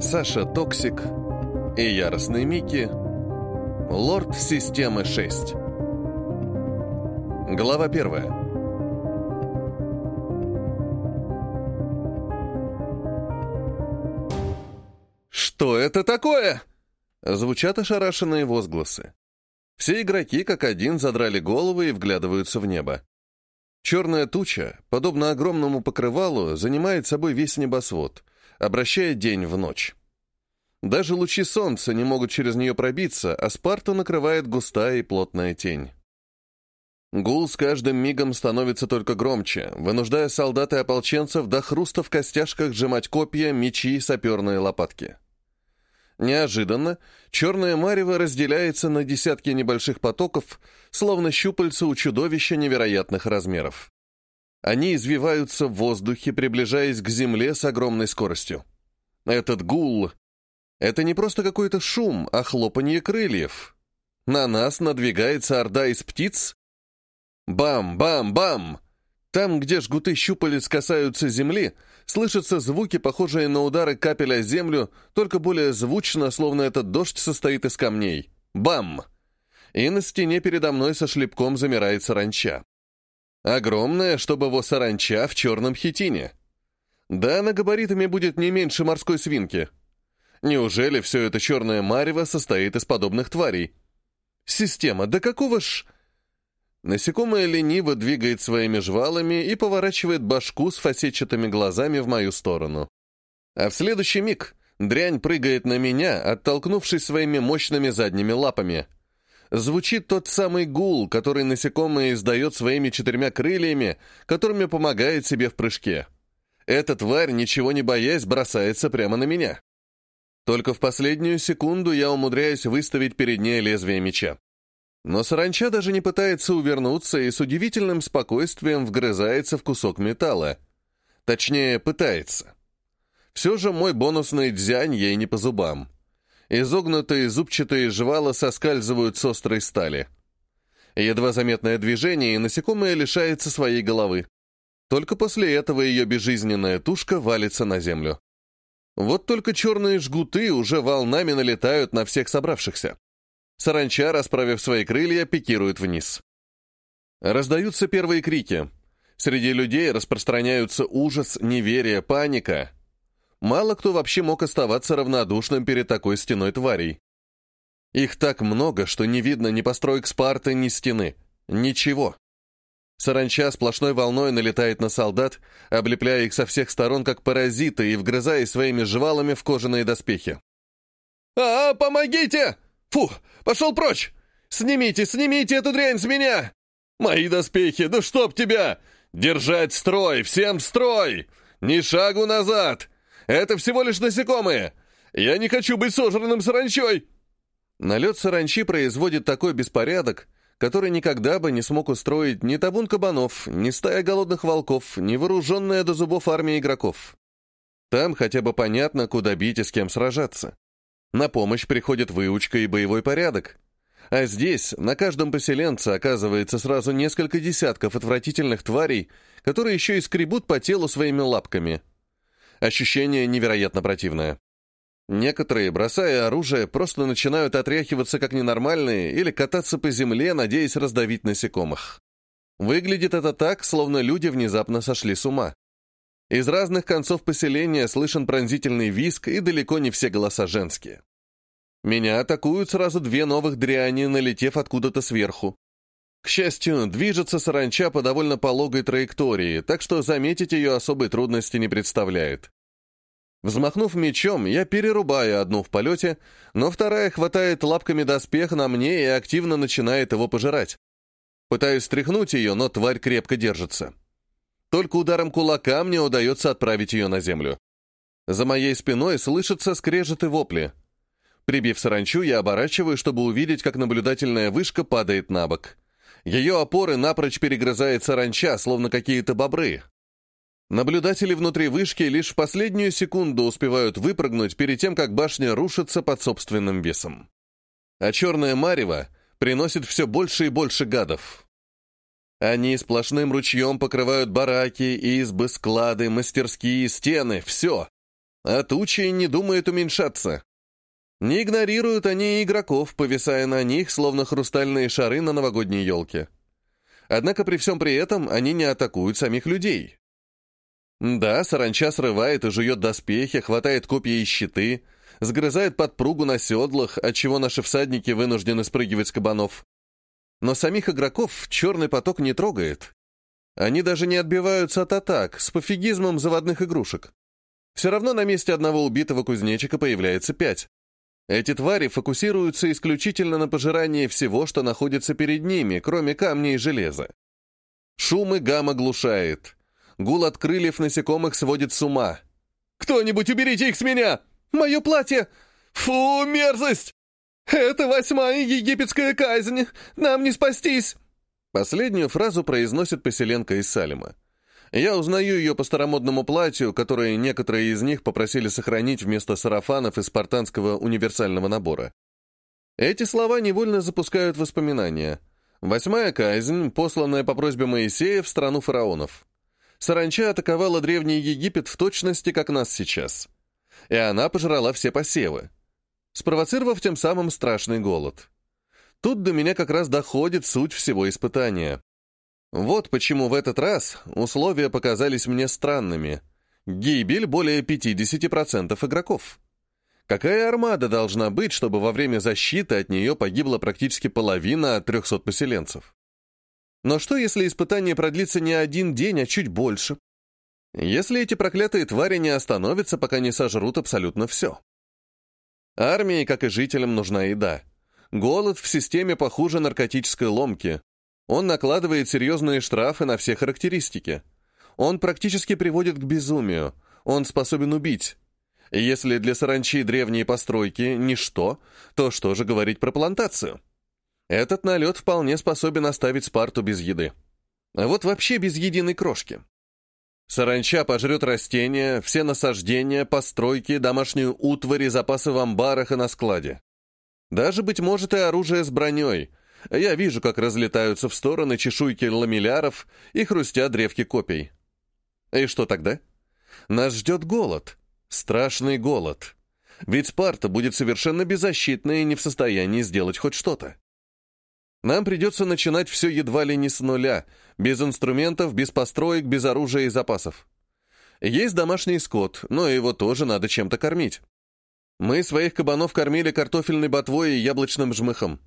Саша Токсик и Яростный Микки, Лорд Системы 6. Глава первая. «Что это такое?» Звучат ошарашенные возгласы. Все игроки как один задрали головы и вглядываются в небо. Черная туча, подобно огромному покрывалу, занимает собой весь небосвод, обращая день в ночь. Даже лучи солнца не могут через нее пробиться, а Спарту накрывает густая и плотная тень. Гул с каждым мигом становится только громче, вынуждая солдат и ополченцев до хруста в костяшках сжимать копья, мечи и саперные лопатки. Неожиданно черное марево разделяется на десятки небольших потоков, словно щупальца у чудовища невероятных размеров. Они извиваются в воздухе, приближаясь к земле с огромной скоростью. Этот гул — это не просто какой-то шум, а хлопанье крыльев. На нас надвигается орда из птиц. Бам-бам-бам! Там, где жгуты щупалец касаются земли, слышатся звуки, похожие на удары капель о землю, только более звучно, словно этот дождь состоит из камней. Бам! И на стене передо мной со шлепком замирает саранча. Огромная, чтобы его саранча в черном хитине. Да, на габаритами будет не меньше морской свинки. Неужели все это черное марево состоит из подобных тварей? Система, да какого ж... Насекомое лениво двигает своими жвалами и поворачивает башку с фасетчатыми глазами в мою сторону. А в следующий миг дрянь прыгает на меня, оттолкнувшись своими мощными задними лапами. Звучит тот самый гул, который насекомое издает своими четырьмя крыльями, которыми помогает себе в прыжке. Эта тварь, ничего не боясь, бросается прямо на меня. Только в последнюю секунду я умудряюсь выставить перед ней лезвие меча. Но саранча даже не пытается увернуться и с удивительным спокойствием вгрызается в кусок металла. Точнее, пытается. Все же мой бонусный дзянь ей не по зубам. Изогнутые зубчатые жвала соскальзывают с острой стали. Едва заметное движение, и насекомое лишается своей головы. Только после этого ее безжизненная тушка валится на землю. Вот только черные жгуты уже волнами налетают на всех собравшихся. Саранча, расправив свои крылья, пикирует вниз. Раздаются первые крики. Среди людей распространяются ужас, неверие, паника. Мало кто вообще мог оставаться равнодушным перед такой стеной тварей. Их так много, что не видно ни построек Спарты, ни стены. Ничего. Саранча сплошной волной налетает на солдат, облепляя их со всех сторон, как паразиты, и вгрызая своими жвалами в кожаные доспехи. «А, помогите!» «Фу, пошел прочь! Снимите, снимите эту дрянь с меня! Мои доспехи, да чтоб тебя! Держать строй, всем строй! Ни шагу назад! Это всего лишь насекомые! Я не хочу быть сожранным саранчой!» Налет саранчи производит такой беспорядок, который никогда бы не смог устроить ни табун кабанов, ни стая голодных волков, ни вооруженная до зубов армия игроков. Там хотя бы понятно, куда бить и с кем сражаться. На помощь приходит выучка и боевой порядок. А здесь на каждом поселенце оказывается сразу несколько десятков отвратительных тварей, которые еще и скребут по телу своими лапками. Ощущение невероятно противное. Некоторые, бросая оружие, просто начинают отряхиваться как ненормальные или кататься по земле, надеясь раздавить насекомых. Выглядит это так, словно люди внезапно сошли с ума. Из разных концов поселения слышен пронзительный визг, и далеко не все голоса женские. Меня атакуют сразу две новых дряни, налетев откуда-то сверху. К счастью, движется саранча по довольно пологой траектории, так что заметить ее особой трудности не представляет. Взмахнув мечом, я перерубаю одну в полете, но вторая хватает лапками доспех на мне и активно начинает его пожирать. Пытаюсь стряхнуть ее, но тварь крепко держится. Только ударом кулака мне удается отправить ее на землю. За моей спиной слышатся скрежеты вопли. Прибив саранчу, я оборачиваю, чтобы увидеть, как наблюдательная вышка падает на бок. Ее опоры напрочь перегрызает саранча, словно какие-то бобры. Наблюдатели внутри вышки лишь в последнюю секунду успевают выпрыгнуть перед тем, как башня рушится под собственным весом. А черное марево приносит все больше и больше гадов. Они сплошным ручьем покрывают бараки, избы, склады, мастерские, стены, все. А тучи не думают уменьшаться. Не игнорируют они игроков, повисая на них, словно хрустальные шары на новогодней елке. Однако при всем при этом они не атакуют самих людей. Да, саранча срывает и жует доспехи, хватает копья и щиты, сгрызает подпругу на седлах, отчего наши всадники вынуждены спрыгивать с кабанов. Но самих игроков черный поток не трогает. Они даже не отбиваются от атак, с пофигизмом заводных игрушек. Все равно на месте одного убитого кузнечика появляется пять. Эти твари фокусируются исключительно на пожирании всего, что находится перед ними, кроме камня и железа. Шум и гам оглушает. Гул от крыльев насекомых сводит с ума. «Кто-нибудь уберите их с меня! Мое платье! Фу, мерзость! Это восьмая египетская казнь! Нам не спастись!» Последнюю фразу произносит поселенка из Салима. Я узнаю ее по старомодному платью, которое некоторые из них попросили сохранить вместо сарафанов из спартанского универсального набора. Эти слова невольно запускают воспоминания. Восьмая казнь, посланная по просьбе Моисея в страну фараонов. Саранча атаковала Древний Египет в точности, как нас сейчас. И она пожрала все посевы, спровоцировав тем самым страшный голод. Тут до меня как раз доходит суть всего испытания. Вот почему в этот раз условия показались мне странными. Гибель более 50% игроков. Какая армада должна быть, чтобы во время защиты от нее погибла практически половина от 300 поселенцев? Но что, если испытание продлится не один день, а чуть больше? Если эти проклятые твари не остановятся, пока не сожрут абсолютно все? Армии, как и жителям, нужна еда. Голод в системе похуже наркотической ломки, он накладывает серьезные штрафы на все характеристики. Он практически приводит к безумию. Он способен убить. Если для саранчи древние постройки – ничто, то что же говорить про плантацию? Этот налет вполне способен оставить Спарту без еды. А вот вообще без единой крошки. Саранча пожрет растения, все насаждения, постройки, домашнюю утварь и запасы в амбарах и на складе. Даже, быть может, и оружие с броней, я вижу, как разлетаются в стороны чешуйки ламелляров и хрустят древки копий. И что тогда? Нас ждет голод. Страшный голод. Ведь Спарта будет совершенно беззащитна и не в состоянии сделать хоть что-то. Нам придется начинать все едва ли не с нуля, без инструментов, без построек, без оружия и запасов. Есть домашний скот, но его тоже надо чем-то кормить. Мы своих кабанов кормили картофельной ботвой и яблочным жмыхом.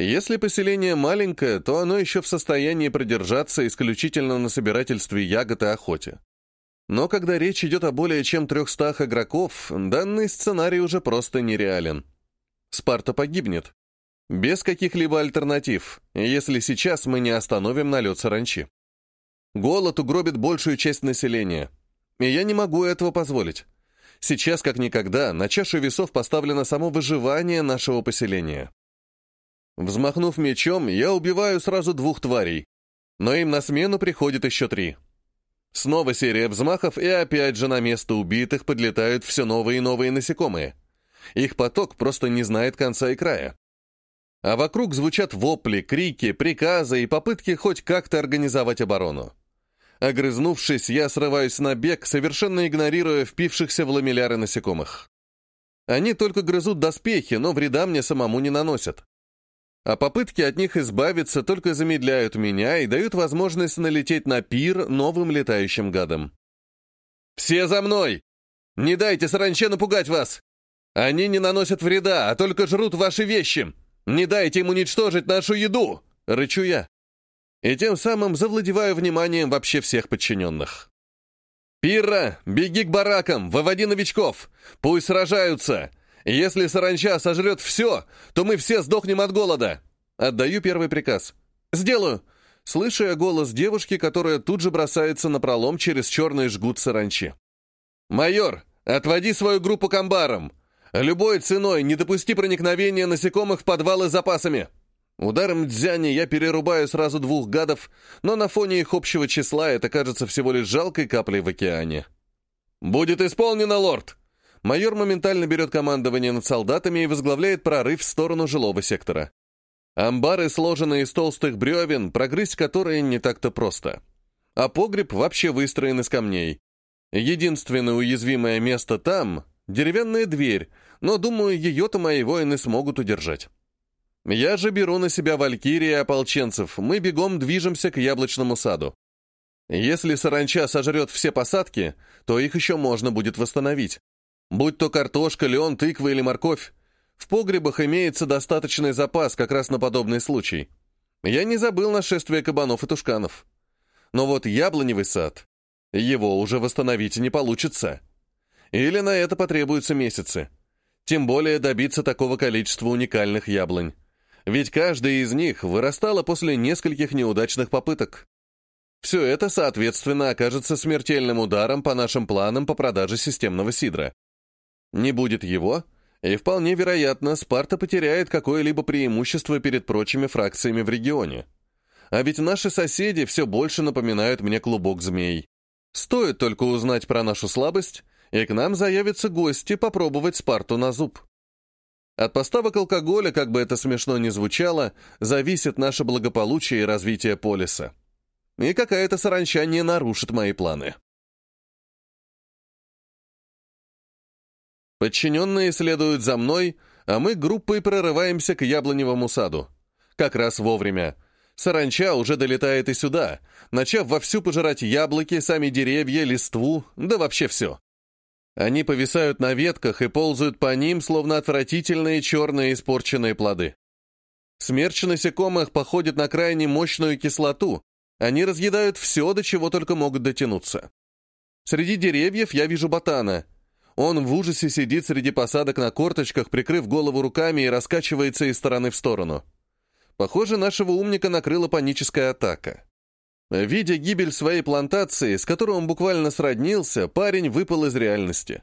Если поселение маленькое, то оно еще в состоянии продержаться исключительно на собирательстве ягод и охоте. Но когда речь идет о более чем трехстах игроков, данный сценарий уже просто нереален. Спарта погибнет. Без каких-либо альтернатив, если сейчас мы не остановим налет саранчи. Голод угробит большую часть населения. И я не могу этого позволить. Сейчас, как никогда, на чашу весов поставлено само выживание нашего поселения. Взмахнув мечом, я убиваю сразу двух тварей, но им на смену приходит еще три. Снова серия взмахов, и опять же на место убитых подлетают все новые и новые насекомые. Их поток просто не знает конца и края. А вокруг звучат вопли, крики, приказы и попытки хоть как-то организовать оборону. Огрызнувшись, я срываюсь на бег, совершенно игнорируя впившихся в ламелляры насекомых. Они только грызут доспехи, но вреда мне самому не наносят а попытки от них избавиться только замедляют меня и дают возможность налететь на пир новым летающим гадом. «Все за мной! Не дайте саранче напугать вас! Они не наносят вреда, а только жрут ваши вещи! Не дайте им уничтожить нашу еду!» — рычу я. И тем самым завладеваю вниманием вообще всех подчиненных. «Пирра, беги к баракам, выводи новичков! Пусть сражаются! Если саранча сожрет все, то мы все сдохнем от голода. Отдаю первый приказ. Сделаю. Слышу я голос девушки, которая тут же бросается на пролом через черный жгут саранчи. «Майор, отводи свою группу к амбарам. Любой ценой не допусти проникновения насекомых в подвалы с запасами». Ударом дзяни я перерубаю сразу двух гадов, но на фоне их общего числа это кажется всего лишь жалкой каплей в океане. «Будет исполнено, лорд!» Майор моментально берет командование над солдатами и возглавляет прорыв в сторону жилого сектора. Амбары сложены из толстых бревен, прогрызть которые не так-то просто. А погреб вообще выстроен из камней. Единственное уязвимое место там — деревянная дверь, но, думаю, ее-то мои воины смогут удержать. Я же беру на себя валькирии и ополченцев, мы бегом движемся к яблочному саду. Если саранча сожрет все посадки, то их еще можно будет восстановить. Будь то картошка, лен, тыква или морковь, в погребах имеется достаточный запас как раз на подобный случай. Я не забыл нашествие кабанов и тушканов. Но вот яблоневый сад, его уже восстановить не получится. Или на это потребуются месяцы. Тем более добиться такого количества уникальных яблонь. Ведь каждая из них вырастала после нескольких неудачных попыток. Все это, соответственно, окажется смертельным ударом по нашим планам по продаже системного сидра. Не будет его, и вполне вероятно, Спарта потеряет какое-либо преимущество перед прочими фракциями в регионе. А ведь наши соседи все больше напоминают мне клубок змей. Стоит только узнать про нашу слабость, и к нам заявятся гости попробовать Спарту на зуб. От поставок алкоголя, как бы это смешно ни звучало, зависит наше благополучие и развитие полиса. И какая-то саранча не нарушит мои планы. Подчиненные следуют за мной, а мы группой прорываемся к яблоневому саду. Как раз вовремя. Саранча уже долетает и сюда, начав вовсю пожирать яблоки, сами деревья, листву, да вообще все. Они повисают на ветках и ползают по ним, словно отвратительные черные испорченные плоды. Смерч насекомых походит на крайне мощную кислоту. Они разъедают все, до чего только могут дотянуться. Среди деревьев я вижу ботана — он в ужасе сидит среди посадок на корточках, прикрыв голову руками и раскачивается из стороны в сторону. Похоже, нашего умника накрыла паническая атака. Видя гибель своей плантации, с которой он буквально сроднился, парень выпал из реальности.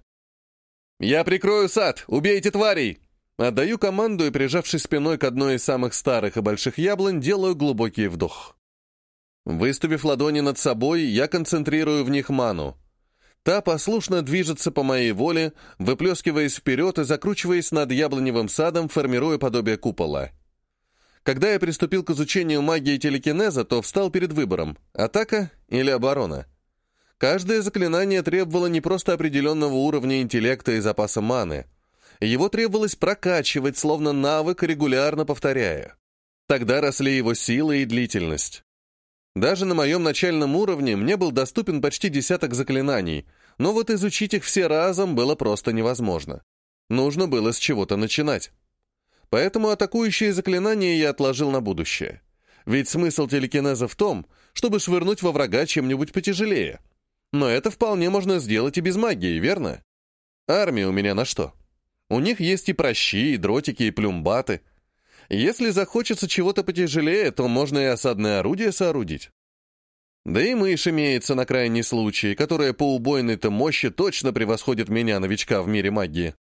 «Я прикрою сад! Убейте тварей!» Отдаю команду и, прижавшись спиной к одной из самых старых и больших яблонь, делаю глубокий вдох. Выставив ладони над собой, я концентрирую в них ману. Та послушно движется по моей воле, выплескиваясь вперед и закручиваясь над яблоневым садом, формируя подобие купола. Когда я приступил к изучению магии телекинеза, то встал перед выбором — атака или оборона. Каждое заклинание требовало не просто определенного уровня интеллекта и запаса маны. Его требовалось прокачивать, словно навык, регулярно повторяя. Тогда росли его сила и длительность. Даже на моем начальном уровне мне был доступен почти десяток заклинаний, но вот изучить их все разом было просто невозможно. Нужно было с чего-то начинать. Поэтому атакующие заклинания я отложил на будущее. Ведь смысл телекинеза в том, чтобы швырнуть во врага чем-нибудь потяжелее. Но это вполне можно сделать и без магии, верно? Армия у меня на что? У них есть и прощи, и дротики, и плюмбаты — если захочется чего-то потяжелее, то можно и осадное орудие соорудить. Да и мышь имеется на крайний случай, которая по убойной-то мощи точно превосходит меня, новичка в мире магии.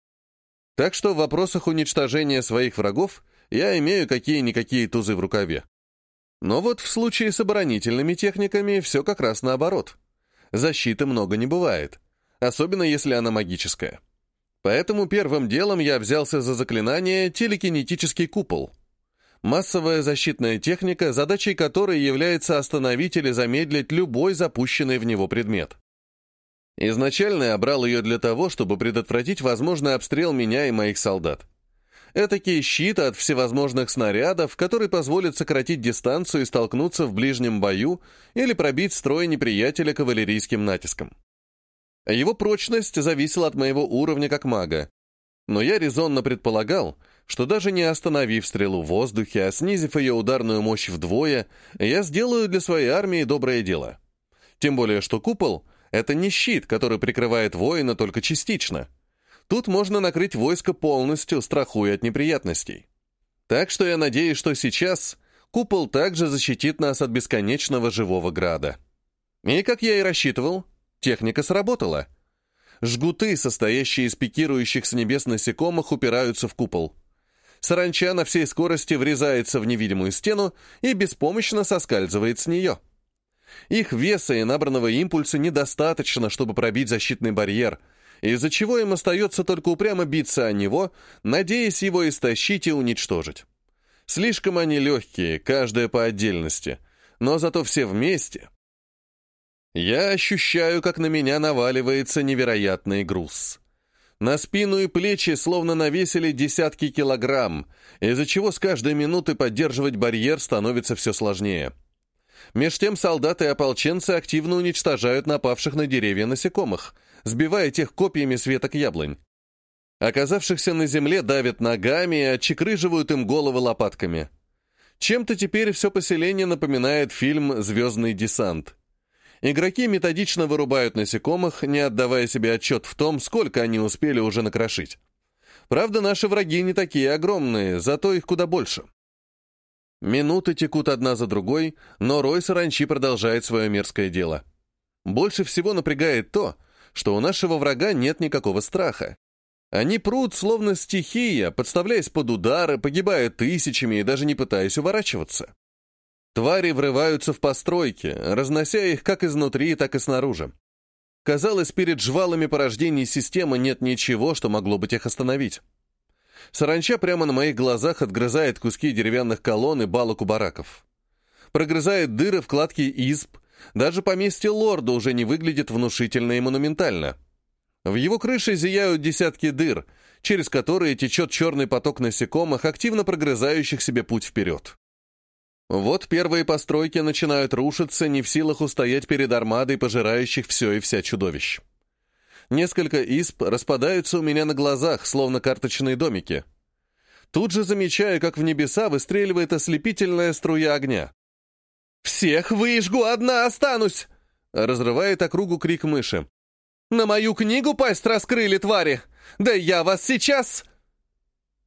Так что в вопросах уничтожения своих врагов я имею какие-никакие тузы в рукаве. Но вот в случае с оборонительными техниками все как раз наоборот. Защиты много не бывает, особенно если она магическая. Поэтому первым делом я взялся за заклинание «Телекинетический купол». Массовая защитная техника, задачей которой является остановить или замедлить любой запущенный в него предмет. Изначально я брал ее для того, чтобы предотвратить возможный обстрел меня и моих солдат. Этакий щит от всевозможных снарядов, который позволит сократить дистанцию и столкнуться в ближнем бою или пробить строй неприятеля кавалерийским натиском. Его прочность зависела от моего уровня как мага. Но я резонно предполагал, что даже не остановив стрелу в воздухе, а снизив ее ударную мощь вдвое, я сделаю для своей армии доброе дело. Тем более, что купол — это не щит, который прикрывает воина только частично. Тут можно накрыть войско полностью, страхуя от неприятностей. Так что я надеюсь, что сейчас купол также защитит нас от бесконечного живого града. И, как я и рассчитывал, Техника сработала. Жгуты, состоящие из пикирующих с небес насекомых, упираются в купол. Саранча на всей скорости врезается в невидимую стену и беспомощно соскальзывает с нее. Их веса и набранного импульса недостаточно, чтобы пробить защитный барьер, из-за чего им остается только упрямо биться о него, надеясь его истощить и уничтожить. Слишком они легкие, каждая по отдельности, но зато все вместе Я ощущаю, как на меня наваливается невероятный груз. На спину и плечи словно навесили десятки килограмм, из-за чего с каждой минуты поддерживать барьер становится все сложнее. Меж тем солдаты и ополченцы активно уничтожают напавших на деревья насекомых, сбивая тех копьями с веток яблонь. Оказавшихся на земле давят ногами и отчекрыживают им головы лопатками. Чем-то теперь все поселение напоминает фильм «Звездный десант». Игроки методично вырубают насекомых, не отдавая себе отчет в том, сколько они успели уже накрошить. Правда, наши враги не такие огромные, зато их куда больше. Минуты текут одна за другой, но Рой Саранчи продолжает свое мерзкое дело. Больше всего напрягает то, что у нашего врага нет никакого страха. Они прут, словно стихия, подставляясь под удары, погибая тысячами и даже не пытаясь уворачиваться. Твари врываются в постройки, разнося их как изнутри, так и снаружи. Казалось, перед жвалами порождений системы нет ничего, что могло бы их остановить. Саранча прямо на моих глазах отгрызает куски деревянных колонн и балок у бараков. Прогрызает дыры в кладке изб, даже поместье лорда уже не выглядит внушительно и монументально. В его крыше зияют десятки дыр, через которые течет черный поток насекомых, активно прогрызающих себе путь вперед. Вот первые постройки начинают рушиться, не в силах устоять перед армадой пожирающих все и вся чудовищ. Несколько исп распадаются у меня на глазах, словно карточные домики. Тут же замечаю, как в небеса выстреливает ослепительная струя огня. «Всех выжгу, одна останусь!» Разрывает округу крик мыши. «На мою книгу пасть раскрыли, твари! Да я вас сейчас...»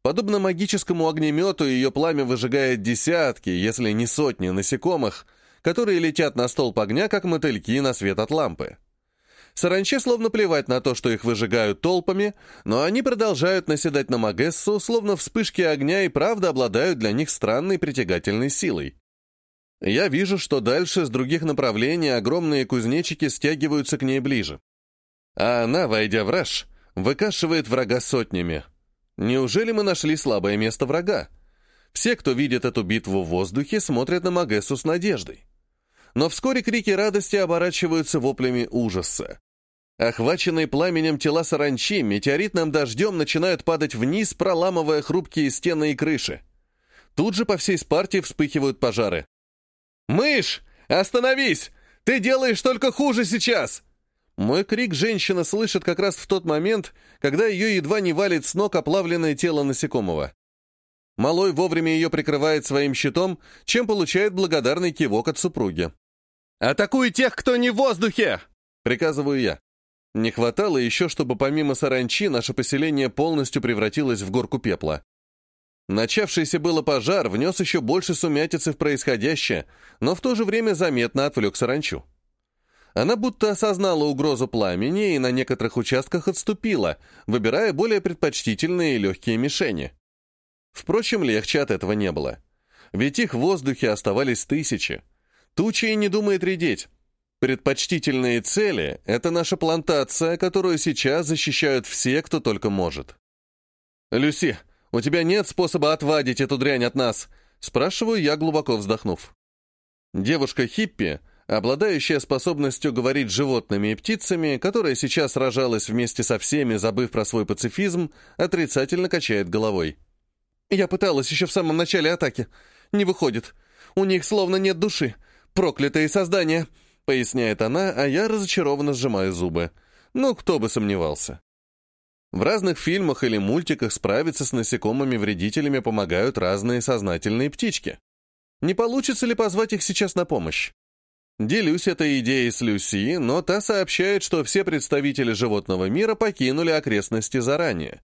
Подобно магическому огнемету, ее пламя выжигает десятки, если не сотни насекомых, которые летят на столб огня, как мотыльки на свет от лампы. Саранче словно плевать на то, что их выжигают толпами, но они продолжают наседать на Магессу, словно вспышки огня и правда обладают для них странной притягательной силой. Я вижу, что дальше с других направлений огромные кузнечики стягиваются к ней ближе. А она, войдя в раж, выкашивает врага сотнями — Неужели мы нашли слабое место врага? Все, кто видит эту битву в воздухе, смотрят на Магессу с надеждой. Но вскоре крики радости оборачиваются воплями ужаса. Охваченные пламенем тела саранчи метеоритным дождем начинают падать вниз, проламывая хрупкие стены и крыши. Тут же по всей Спарте вспыхивают пожары. «Мышь! Остановись! Ты делаешь только хуже сейчас!» Мой крик женщина слышит как раз в тот момент, когда ее едва не валит с ног оплавленное тело насекомого. Малой вовремя ее прикрывает своим щитом, чем получает благодарный кивок от супруги. «Атакуй тех, кто не в воздухе!» — приказываю я. Не хватало еще, чтобы помимо саранчи наше поселение полностью превратилось в горку пепла. Начавшийся было пожар внес еще больше сумятицы в происходящее, но в то же время заметно отвлек саранчу. Она будто осознала угрозу пламени и на некоторых участках отступила, выбирая более предпочтительные и легкие мишени. Впрочем, легче от этого не было. Ведь их в воздухе оставались тысячи. Туча и не думает редеть. Предпочтительные цели — это наша плантация, которую сейчас защищают все, кто только может. «Люси, у тебя нет способа отвадить эту дрянь от нас?» — спрашиваю я, глубоко вздохнув. Девушка-хиппи — обладающая способностью говорить животными и птицами, которая сейчас сражалась вместе со всеми, забыв про свой пацифизм, отрицательно качает головой. «Я пыталась еще в самом начале атаки. Не выходит. У них словно нет души. Проклятые создания!» — поясняет она, а я разочарованно сжимаю зубы. Ну, кто бы сомневался. В разных фильмах или мультиках справиться с насекомыми-вредителями помогают разные сознательные птички. Не получится ли позвать их сейчас на помощь? Делюсь этой идеей с Люси, но та сообщает, что все представители животного мира покинули окрестности заранее.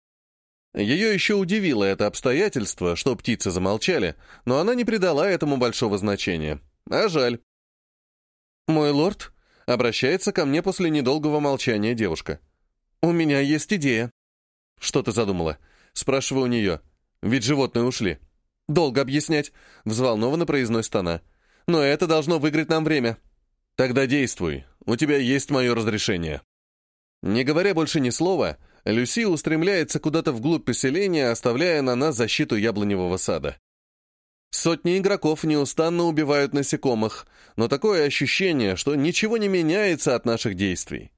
Ее еще удивило это обстоятельство, что птицы замолчали, но она не придала этому большого значения. А жаль. «Мой лорд», — обращается ко мне после недолгого молчания девушка. «У меня есть идея». «Что ты задумала?» — спрашиваю у нее. «Ведь животные ушли». «Долго объяснять», — взволнованно произносит она но это должно выиграть нам время. Тогда действуй, у тебя есть мое разрешение». Не говоря больше ни слова, Люси устремляется куда-то вглубь поселения, оставляя на нас защиту яблоневого сада. Сотни игроков неустанно убивают насекомых, но такое ощущение, что ничего не меняется от наших действий.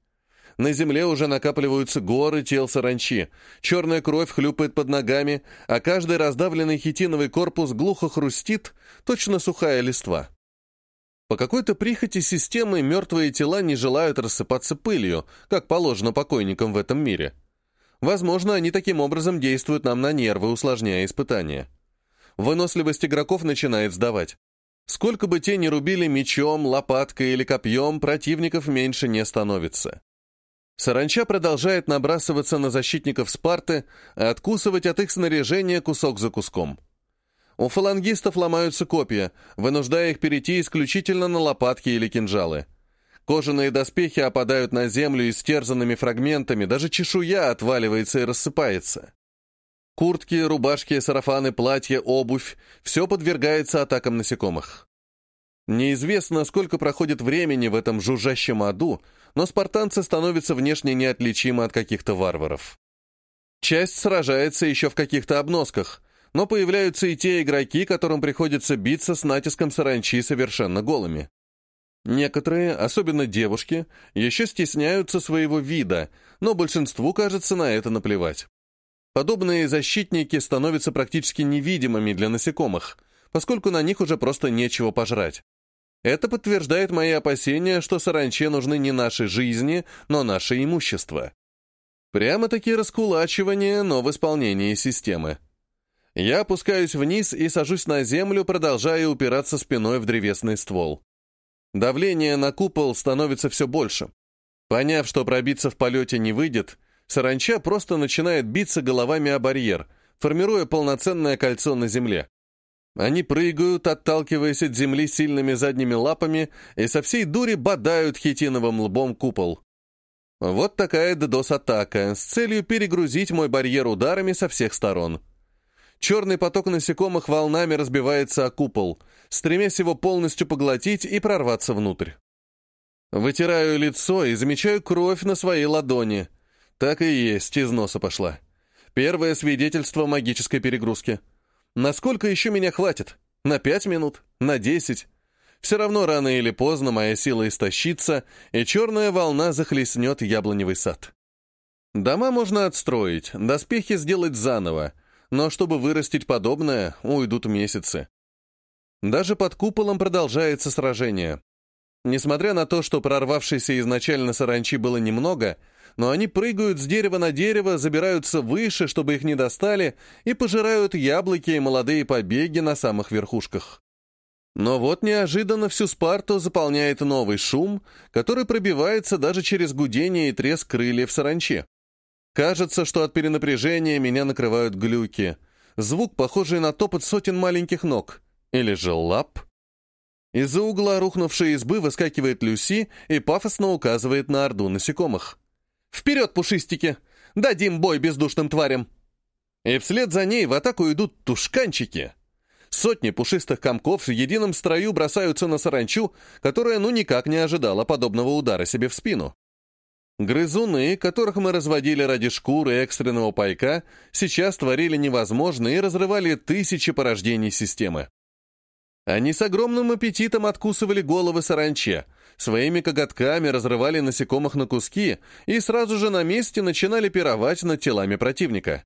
На земле уже накапливаются горы тел саранчи, черная кровь хлюпает под ногами, а каждый раздавленный хитиновый корпус глухо хрустит, точно сухая листва. По какой-то прихоти системы мертвые тела не желают рассыпаться пылью, как положено покойникам в этом мире. Возможно, они таким образом действуют нам на нервы, усложняя испытания. Выносливость игроков начинает сдавать. Сколько бы те ни рубили мечом, лопаткой или копьем, противников меньше не становится. Саранча продолжает набрасываться на защитников Спарты, а откусывать от их снаряжения кусок за куском. У фалангистов ломаются копья, вынуждая их перейти исключительно на лопатки или кинжалы. Кожаные доспехи опадают на землю истерзанными фрагментами, даже чешуя отваливается и рассыпается. Куртки, рубашки, сарафаны, платья, обувь — все подвергается атакам насекомых. Неизвестно, сколько проходит времени в этом жужжащем аду, но спартанцы становятся внешне неотличимы от каких-то варваров. Часть сражается еще в каких-то обносках, но появляются и те игроки, которым приходится биться с натиском саранчи совершенно голыми. Некоторые, особенно девушки, еще стесняются своего вида, но большинству кажется на это наплевать. Подобные защитники становятся практически невидимыми для насекомых, поскольку на них уже просто нечего пожрать. Это подтверждает мои опасения, что саранче нужны не наши жизни, но наше имущество. Прямо-таки раскулачивание, но в исполнении системы. Я опускаюсь вниз и сажусь на землю, продолжая упираться спиной в древесный ствол. Давление на купол становится все больше. Поняв, что пробиться в полете не выйдет, Саранча просто начинает биться головами о барьер, формируя полноценное кольцо на земле. Они прыгают, отталкиваясь от земли сильными задними лапами, и со всей дури бодают хитиновым лбом купол. Вот такая DDoS-атака, с целью перегрузить мой барьер ударами со всех сторон. Черный поток насекомых волнами разбивается о купол, стремясь его полностью поглотить и прорваться внутрь. Вытираю лицо и замечаю кровь на своей ладони. Так и есть, из носа пошла. Первое свидетельство магической перегрузки. Насколько еще меня хватит? На пять минут? На десять? Все равно рано или поздно моя сила истощится, и черная волна захлестнет яблоневый сад. Дома можно отстроить, доспехи сделать заново, но чтобы вырастить подобное, уйдут месяцы. Даже под куполом продолжается сражение. Несмотря на то, что прорвавшейся изначально саранчи было немного, но они прыгают с дерева на дерево, забираются выше, чтобы их не достали, и пожирают яблоки и молодые побеги на самых верхушках. Но вот неожиданно всю Спарту заполняет новый шум, который пробивается даже через гудение и треск крыльев саранче. Кажется, что от перенапряжения меня накрывают глюки. Звук, похожий на топот сотен маленьких ног. Или же лап. Из-за угла рухнувшей избы выскакивает Люси и пафосно указывает на орду насекомых. «Вперед, пушистики! Дадим бой бездушным тварям!» И вслед за ней в атаку идут тушканчики. Сотни пушистых комков в едином строю бросаются на саранчу, которая ну никак не ожидала подобного удара себе в спину. Грызуны, которых мы разводили ради шкуры экстренного пайка, сейчас творили невозможное и разрывали тысячи порождений системы. Они с огромным аппетитом откусывали головы саранче, своими коготками разрывали насекомых на куски и сразу же на месте начинали пировать над телами противника.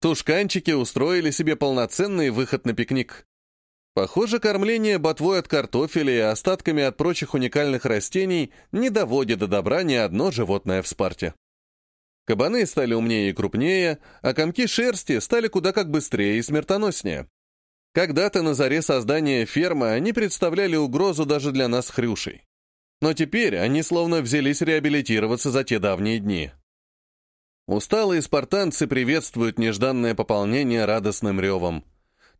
Тушканчики устроили себе полноценный выход на пикник. Похоже, кормление ботвой от картофеля и остатками от прочих уникальных растений не доводит до добра ни одно животное в Спарте. Кабаны стали умнее и крупнее, а комки шерсти стали куда как быстрее и смертоноснее. Когда-то на заре создания фермы они представляли угрозу даже для нас Хрюшей. Но теперь они словно взялись реабилитироваться за те давние дни. Усталые спартанцы приветствуют нежданное пополнение радостным ревом.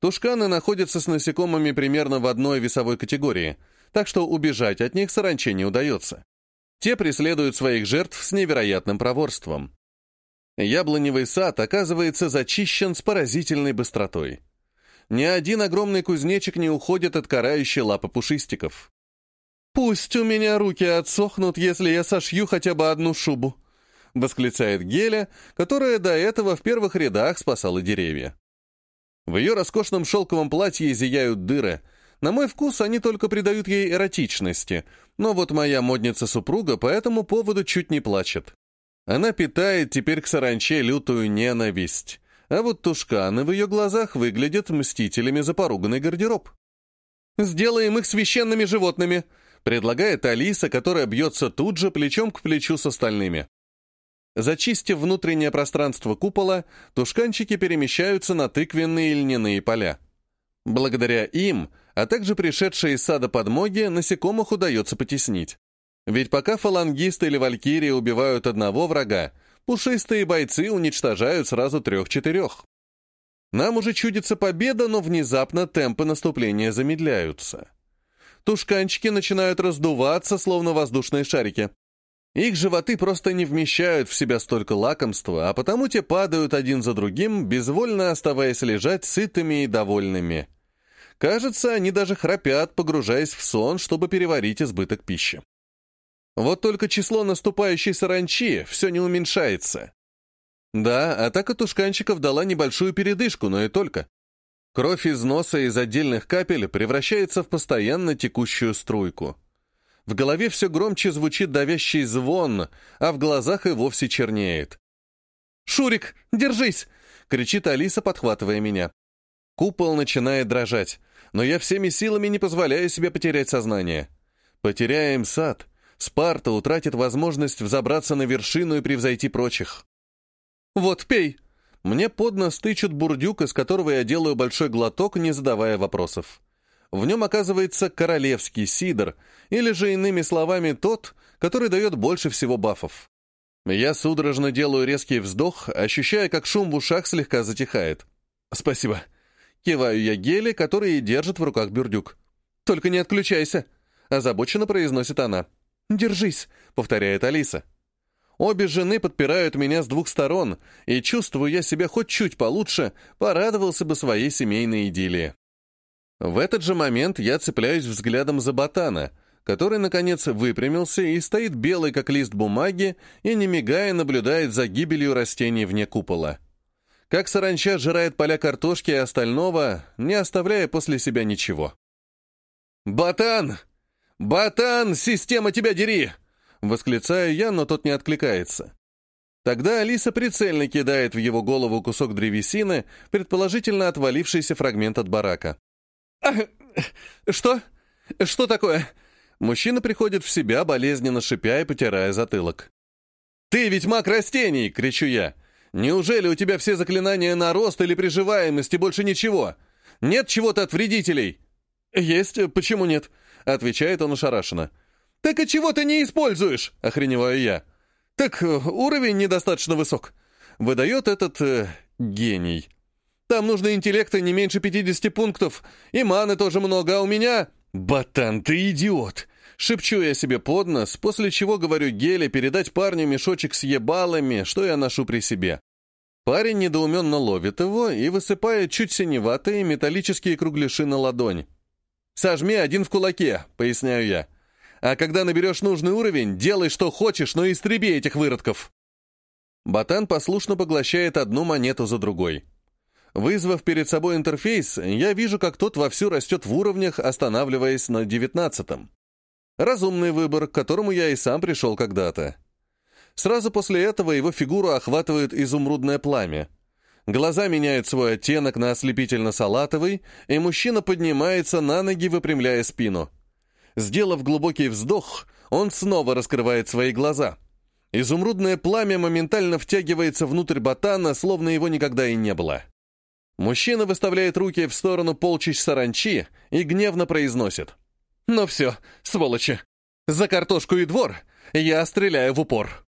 Тушканы находятся с насекомыми примерно в одной весовой категории, так что убежать от них саранче не удается. Те преследуют своих жертв с невероятным проворством. Яблоневый сад оказывается зачищен с поразительной быстротой ни один огромный кузнечик не уходит от карающей лапы пушистиков. «Пусть у меня руки отсохнут, если я сошью хотя бы одну шубу», — восклицает Геля, которая до этого в первых рядах спасала деревья. В ее роскошном шелковом платье зияют дыры. На мой вкус они только придают ей эротичности, но вот моя модница-супруга по этому поводу чуть не плачет. Она питает теперь к саранче лютую ненависть, а вот тушканы в ее глазах выглядят мстителями за поруганный гардероб. «Сделаем их священными животными», предлагает Алиса, которая бьется тут же плечом к плечу с остальными. Зачистив внутреннее пространство купола, тушканчики перемещаются на тыквенные и льняные поля. Благодаря им, а также пришедшие из сада подмоги, насекомых удается потеснить. Ведь пока фалангисты или валькирии убивают одного врага, пушистые бойцы уничтожают сразу трех-четырех. Нам уже чудится победа, но внезапно темпы наступления замедляются. Тушканчики начинают раздуваться, словно воздушные шарики. Их животы просто не вмещают в себя столько лакомства, а потому те падают один за другим, безвольно оставаясь лежать сытыми и довольными. Кажется, они даже храпят, погружаясь в сон, чтобы переварить избыток пищи. Вот только число наступающей саранчи все не уменьшается. Да, атака тушканчиков дала небольшую передышку, но и только. Кровь из носа из отдельных капель превращается в постоянно текущую струйку. В голове все громче звучит давящий звон, а в глазах и вовсе чернеет. «Шурик, держись!» — кричит Алиса, подхватывая меня. Купол начинает дрожать, но я всеми силами не позволяю себе потерять сознание. Потеряем сад — Спарта утратит возможность взобраться на вершину и превзойти прочих. «Вот, пей!» Мне под нос бурдюк, из которого я делаю большой глоток, не задавая вопросов. В нем оказывается королевский сидр, или же, иными словами, тот, который дает больше всего бафов. Я судорожно делаю резкий вздох, ощущая, как шум в ушах слегка затихает. «Спасибо». Киваю я гели, который держит в руках бюрдюк. «Только не отключайся», — озабоченно произносит она. «Держись», — повторяет Алиса. Обе жены подпирают меня с двух сторон, и, чувствую я себя хоть чуть получше, порадовался бы своей семейной идиллии. В этот же момент я цепляюсь взглядом за ботана, который, наконец, выпрямился и стоит белый, как лист бумаги, и, не мигая, наблюдает за гибелью растений вне купола. Как саранча жирает поля картошки и остального, не оставляя после себя ничего. «Ботан!» «Батан, система тебя дери!» Восклицаю я, но тот не откликается. Тогда Алиса прицельно кидает в его голову кусок древесины, предположительно отвалившийся фрагмент от барака. «А, что? Что такое?» Мужчина приходит в себя, болезненно шипя и потирая затылок. «Ты ведь маг растений!» — кричу я. «Неужели у тебя все заклинания на рост или приживаемость и больше ничего? Нет чего-то от вредителей?» «Есть. Почему нет?» Отвечает он ошарашенно. «Так и чего ты не используешь?» — охреневаю я. «Так э, уровень недостаточно высок». Выдает этот... Э, гений. «Там нужно интеллекта не меньше 50 пунктов, и маны тоже много, а у меня...» «Ботан, ты идиот!» Шепчу я себе под нос, после чего говорю Геле передать парню мешочек с ебалами, что я ношу при себе. Парень недоуменно ловит его и высыпает чуть синеватые металлические кругляши на ладонь. «Сожми один в кулаке», — поясняю я. «А когда наберешь нужный уровень, делай что хочешь, но истреби этих выродков». Ботан послушно поглощает одну монету за другой. Вызвав перед собой интерфейс, я вижу, как тот вовсю растет в уровнях, останавливаясь на девятнадцатом. Разумный выбор, к которому я и сам пришел когда-то. Сразу после этого его фигуру охватывает изумрудное пламя. Глаза меняют свой оттенок на ослепительно-салатовый, и мужчина поднимается на ноги, выпрямляя спину. Сделав глубокий вздох, он снова раскрывает свои глаза. Изумрудное пламя моментально втягивается внутрь ботана, словно его никогда и не было. Мужчина выставляет руки в сторону полчищ саранчи и гневно произносит. «Ну все, сволочи! За картошку и двор я стреляю в упор!»